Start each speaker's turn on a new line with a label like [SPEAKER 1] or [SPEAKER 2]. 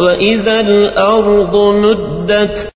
[SPEAKER 1] وإذا الأرض مدت